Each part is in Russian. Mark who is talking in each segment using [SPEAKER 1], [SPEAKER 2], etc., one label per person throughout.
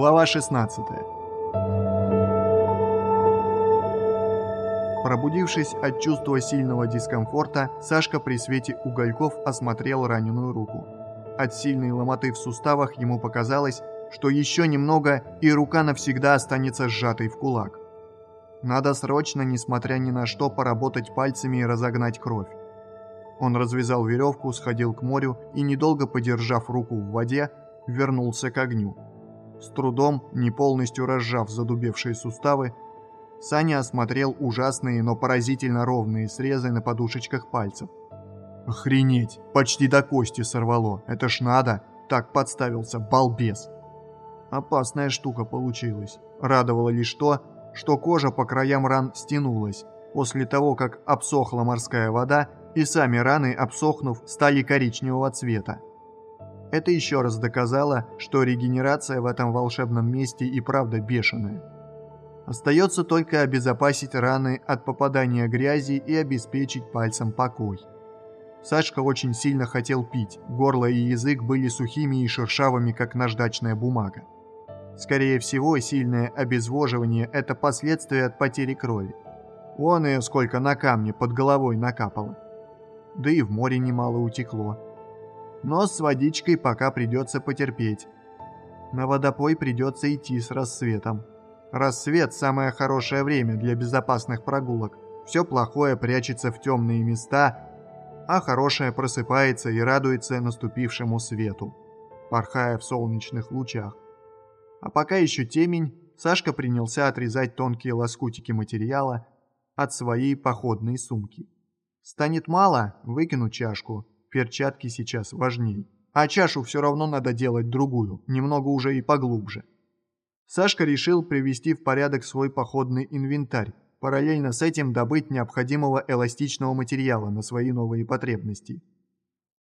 [SPEAKER 1] Глава 16 Пробудившись от чувства сильного дискомфорта, Сашка при свете угольков осмотрел раненую руку. От сильной ломоты в суставах ему показалось, что еще немного, и рука навсегда останется сжатой в кулак. Надо срочно, несмотря ни на что, поработать пальцами и разогнать кровь. Он развязал веревку, сходил к морю и, недолго подержав руку в воде, вернулся к огню. С трудом, не полностью разжав задубевшие суставы, Саня осмотрел ужасные, но поразительно ровные срезы на подушечках пальцев. Охренеть, почти до кости сорвало, это ж надо, так подставился, балбес. Опасная штука получилась. Радовало лишь то, что кожа по краям ран стянулась, после того, как обсохла морская вода, и сами раны, обсохнув, стали коричневого цвета. Это еще раз доказало, что регенерация в этом волшебном месте и правда бешеная. Остается только обезопасить раны от попадания грязи и обеспечить пальцем покой. Сашка очень сильно хотел пить, горло и язык были сухими и шершавыми, как наждачная бумага. Скорее всего, сильное обезвоживание – это последствия от потери крови. Вон и сколько на камне под головой накапало. Да и в море немало утекло. Но с водичкой пока придется потерпеть. На водопой придется идти с рассветом. Рассвет – самое хорошее время для безопасных прогулок. Все плохое прячется в темные места, а хорошее просыпается и радуется наступившему свету, порхая в солнечных лучах. А пока еще темень, Сашка принялся отрезать тонкие лоскутики материала от своей походной сумки. Станет мало, выкину чашку, перчатки сейчас важней. А чашу все равно надо делать другую, немного уже и поглубже. Сашка решил привести в порядок свой походный инвентарь, параллельно с этим добыть необходимого эластичного материала на свои новые потребности.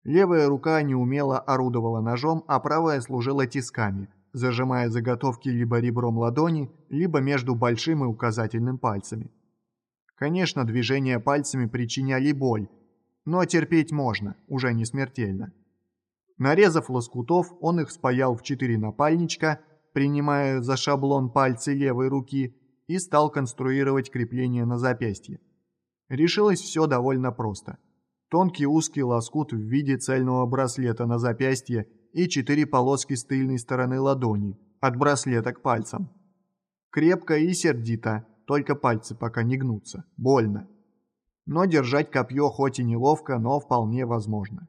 [SPEAKER 1] Левая рука неумело орудовала ножом, а правая служила тисками, зажимая заготовки либо ребром ладони, либо между большим и указательным пальцами. Конечно, движения пальцами причиняли боль, но терпеть можно, уже не смертельно. Нарезав лоскутов, он их спаял в четыре напальничка, принимая за шаблон пальцы левой руки, и стал конструировать крепление на запястье. Решилось все довольно просто. Тонкий узкий лоскут в виде цельного браслета на запястье и четыре полоски с тыльной стороны ладони, от браслета к пальцам. Крепко и сердито, только пальцы пока не гнутся, больно. Но держать копье хоть и неловко, но вполне возможно.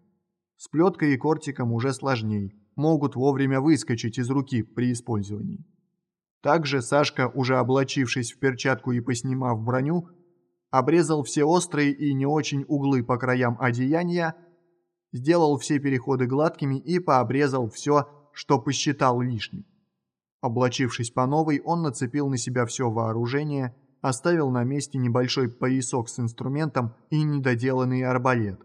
[SPEAKER 1] С плеткой и кортиком уже сложней, могут вовремя выскочить из руки при использовании. Также Сашка, уже облачившись в перчатку и поснимав броню, обрезал все острые и не очень углы по краям одеяния, сделал все переходы гладкими и пообрезал все, что посчитал лишним. Облачившись по новой, он нацепил на себя все вооружение, оставил на месте небольшой поясок с инструментом и недоделанный арбалет.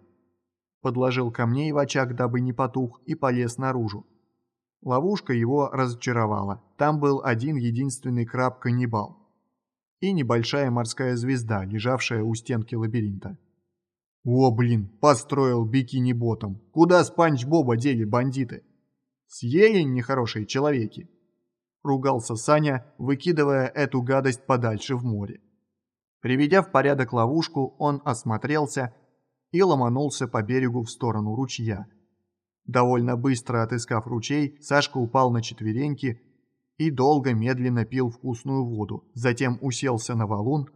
[SPEAKER 1] Подложил камней в очаг, дабы не потух, и полез наружу. Ловушка его разочаровала. Там был один единственный краб-каннибал. И небольшая морская звезда, лежавшая у стенки лабиринта. О, блин, построил бикини-ботом. Куда Спанч Боба дели бандиты? Съели нехорошие человеки. Ругался Саня, выкидывая эту гадость подальше в море. Приведя в порядок ловушку, он осмотрелся и ломанулся по берегу в сторону ручья. Довольно быстро отыскав ручей, Сашка упал на четвереньки и долго медленно пил вкусную воду, затем уселся на валун,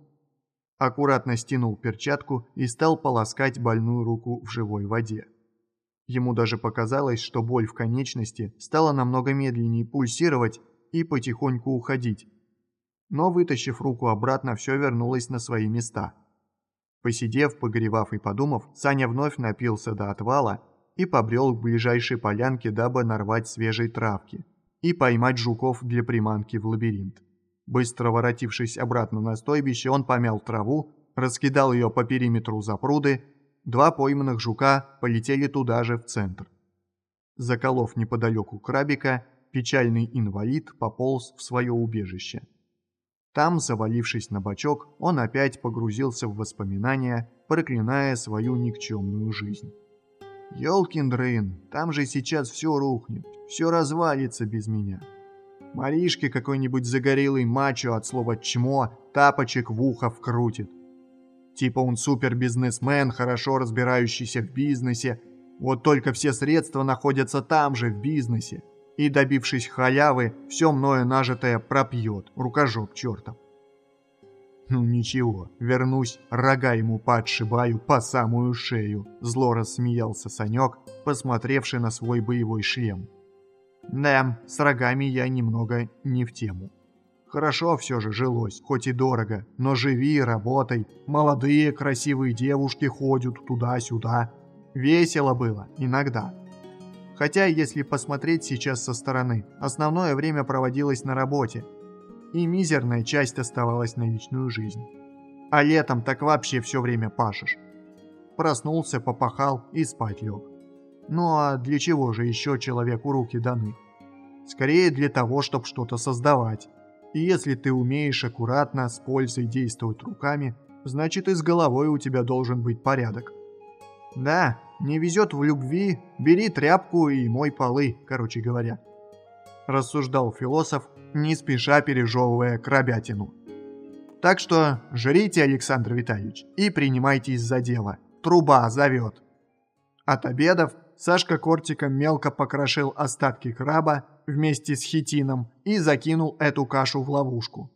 [SPEAKER 1] аккуратно стянул перчатку и стал полоскать больную руку в живой воде. Ему даже показалось, что боль в конечности стала намного медленнее пульсировать и потихоньку уходить. Но вытащив руку обратно, все вернулось на свои места. Посидев, погревав и подумав, Саня вновь напился до отвала и побрел к ближайшей полянке, дабы нарвать свежей травки и поймать жуков для приманки в лабиринт. Быстро воротившись обратно на стойбище, он помял траву, раскидал ее по периметру запруды, два пойманных жука полетели туда же в центр. Заколов неподалеку крабика, печальный инвалид пополз в свое убежище. Там, завалившись на бочок, он опять погрузился в воспоминания, проклиная свою никчемную жизнь. Ёлкин дрын, там же сейчас все рухнет, все развалится без меня. Маришке какой-нибудь загорелый мачо от слова «чмо» тапочек в ухо вкрутит. Типа он супер-бизнесмен, хорошо разбирающийся в бизнесе, вот только все средства находятся там же, в бизнесе. И, добившись халявы, все мною нажитое пропьет, рукожоп чертов. «Ну ничего, вернусь, рога ему подшибаю по самую шею», зло рассмеялся Санек, посмотревший на свой боевой шлем. «Да, с рогами я немного не в тему. Хорошо все же жилось, хоть и дорого, но живи, работай, молодые красивые девушки ходят туда-сюда. Весело было, иногда». Хотя, если посмотреть сейчас со стороны, основное время проводилось на работе, и мизерная часть оставалась на личную жизнь. А летом так вообще все время пашешь. Проснулся, попахал и спать лег. Ну а для чего же еще человеку руки даны? Скорее для того, чтобы что-то создавать. И если ты умеешь аккуратно, с пользой действовать руками, значит и с головой у тебя должен быть порядок. Да, не везет в любви, бери тряпку и мой полы, короче говоря. Рассуждал философ, не спеша пережевывая крабятину. Так что жрите, Александр Витальевич, и принимайтесь за дело. Труба зовет. От обедов Сашка кортиком мелко покрошил остатки краба вместе с хитином и закинул эту кашу в ловушку.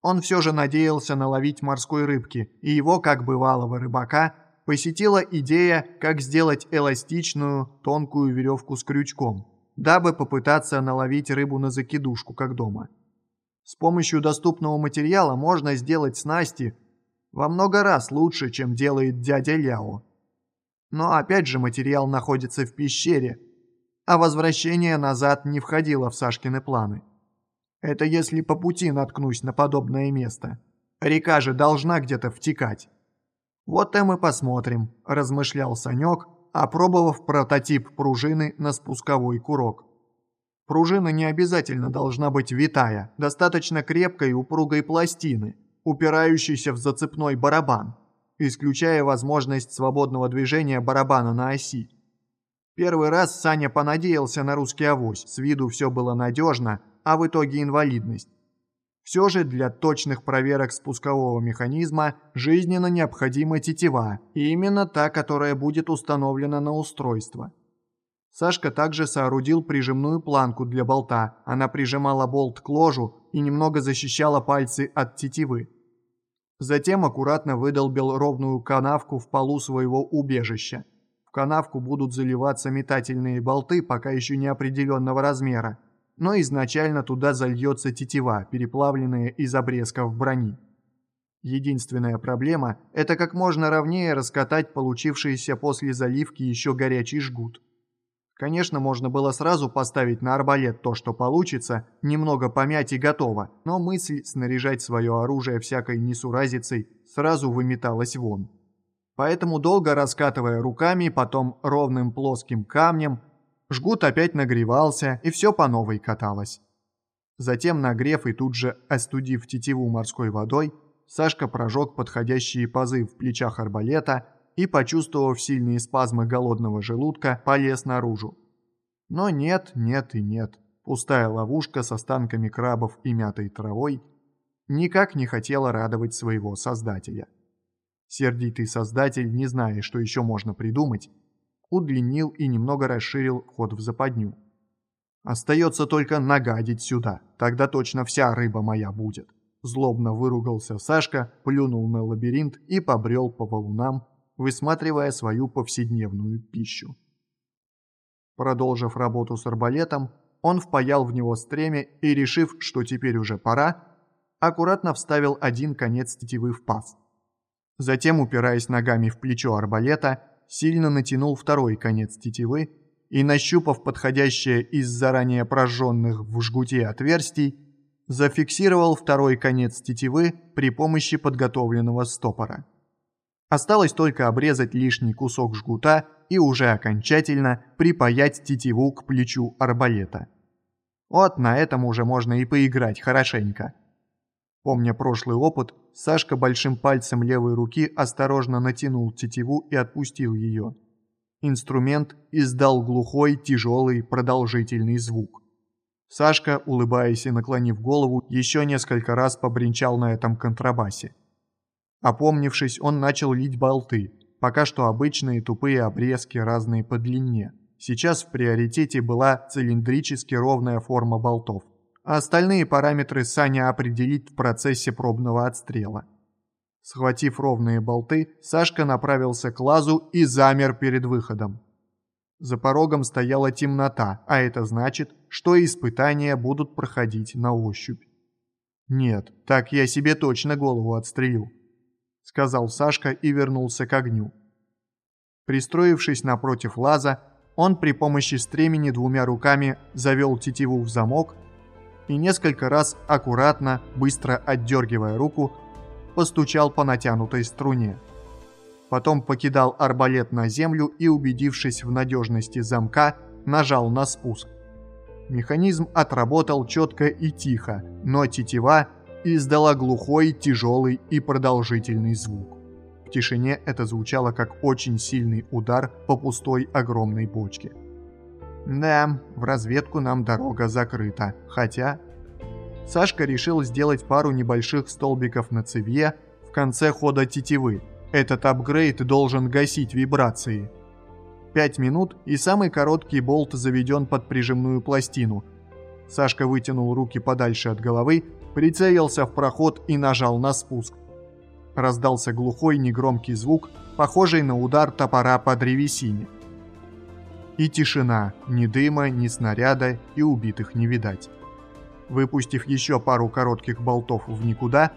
[SPEAKER 1] Он все же надеялся наловить морской рыбки, и его, как бывалого рыбака, посетила идея, как сделать эластичную, тонкую веревку с крючком – дабы попытаться наловить рыбу на закидушку, как дома. С помощью доступного материала можно сделать снасти во много раз лучше, чем делает дядя Ляо. Но опять же материал находится в пещере, а возвращение назад не входило в Сашкины планы. Это если по пути наткнусь на подобное место. Река же должна где-то втекать. Вот и мы посмотрим, размышлял Санек, опробовав прототип пружины на спусковой курок. Пружина не обязательно должна быть витая, достаточно крепкой упругой пластины, упирающейся в зацепной барабан, исключая возможность свободного движения барабана на оси. Первый раз Саня понадеялся на русский авось, с виду все было надежно, а в итоге инвалидность. Все же для точных проверок спускового механизма жизненно необходима тетива, и именно та, которая будет установлена на устройство. Сашка также соорудил прижимную планку для болта, она прижимала болт к ложу и немного защищала пальцы от тетивы. Затем аккуратно выдолбил ровную канавку в полу своего убежища. В канавку будут заливаться метательные болты пока еще неопределенного размера, но изначально туда зальется тетива, переплавленная из обрезков брони. Единственная проблема – это как можно ровнее раскатать получившийся после заливки еще горячий жгут. Конечно, можно было сразу поставить на арбалет то, что получится, немного помять и готово, но мысль снаряжать свое оружие всякой несуразицей сразу выметалась вон. Поэтому, долго раскатывая руками, потом ровным плоским камнем, Жгут опять нагревался, и все по новой каталось. Затем, нагрев и тут же остудив тетиву морской водой, Сашка прожег подходящие пазы в плечах арбалета и, почувствовав сильные спазмы голодного желудка, полез наружу. Но нет, нет и нет. Пустая ловушка с останками крабов и мятой травой никак не хотела радовать своего создателя. Сердитый создатель, не зная, что еще можно придумать, удлинил и немного расширил ход в западню. Остается только нагадить сюда, тогда точно вся рыба моя будет. Злобно выругался Сашка, плюнул на лабиринт и побрел по валунам, высматривая свою повседневную пищу. Продолжив работу с арбалетом, он впаял в него стремя и, решив, что теперь уже пора, аккуратно вставил один конец тетивы в паз. Затем, упираясь ногами в плечо арбалета, сильно натянул второй конец тетивы и, нащупав подходящее из заранее прожженных в жгуте отверстий, зафиксировал второй конец тетивы при помощи подготовленного стопора. Осталось только обрезать лишний кусок жгута и уже окончательно припаять тетиву к плечу арбалета. Вот на этом уже можно и поиграть хорошенько. Помня прошлый опыт, Сашка большим пальцем левой руки осторожно натянул тетиву и отпустил ее. Инструмент издал глухой, тяжелый, продолжительный звук. Сашка, улыбаясь и наклонив голову, еще несколько раз побренчал на этом контрабасе. Опомнившись, он начал лить болты, пока что обычные тупые обрезки, разные по длине. Сейчас в приоритете была цилиндрически ровная форма болтов, а остальные параметры Саня определит в процессе пробного отстрела. Схватив ровные болты, Сашка направился к лазу и замер перед выходом. За порогом стояла темнота, а это значит, что испытания будут проходить на ощупь. «Нет, так я себе точно голову отстрелю», — сказал Сашка и вернулся к огню. Пристроившись напротив лаза, он при помощи стремени двумя руками завел тетиву в замок и несколько раз аккуратно, быстро отдергивая руку, постучал по натянутой струне. Потом покидал арбалет на землю и, убедившись в надежности замка, нажал на спуск. Механизм отработал четко и тихо, но тетива издала глухой, тяжелый и продолжительный звук. В тишине это звучало как очень сильный удар по пустой огромной бочке. Да, в разведку нам дорога закрыта, хотя... Сашка решил сделать пару небольших столбиков на цевье в конце хода тетивы, этот апгрейд должен гасить вибрации. 5 минут, и самый короткий болт заведен под прижимную пластину. Сашка вытянул руки подальше от головы, прицелился в проход и нажал на спуск. Раздался глухой негромкий звук, похожий на удар топора по древесине. И тишина, ни дыма, ни снаряда, и убитых не видать. Выпустив еще пару коротких болтов в никуда,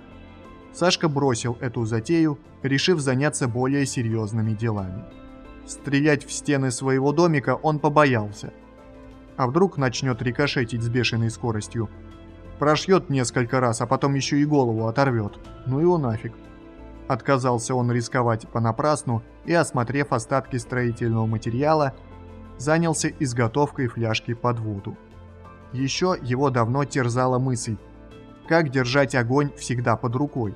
[SPEAKER 1] Сашка бросил эту затею, решив заняться более серьезными делами. Стрелять в стены своего домика он побоялся. А вдруг начнет рикошетить с бешеной скоростью? Прошьет несколько раз, а потом еще и голову оторвет. Ну его нафиг. Отказался он рисковать понапрасну и, осмотрев остатки строительного материала, занялся изготовкой фляжки под воду. Еще его давно терзала мысль, как держать огонь всегда под рукой.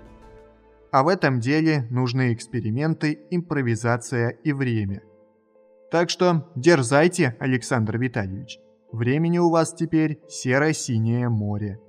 [SPEAKER 1] А в этом деле нужны эксперименты, импровизация и время. Так что дерзайте, Александр Витальевич. Времени у вас теперь серо-синее море.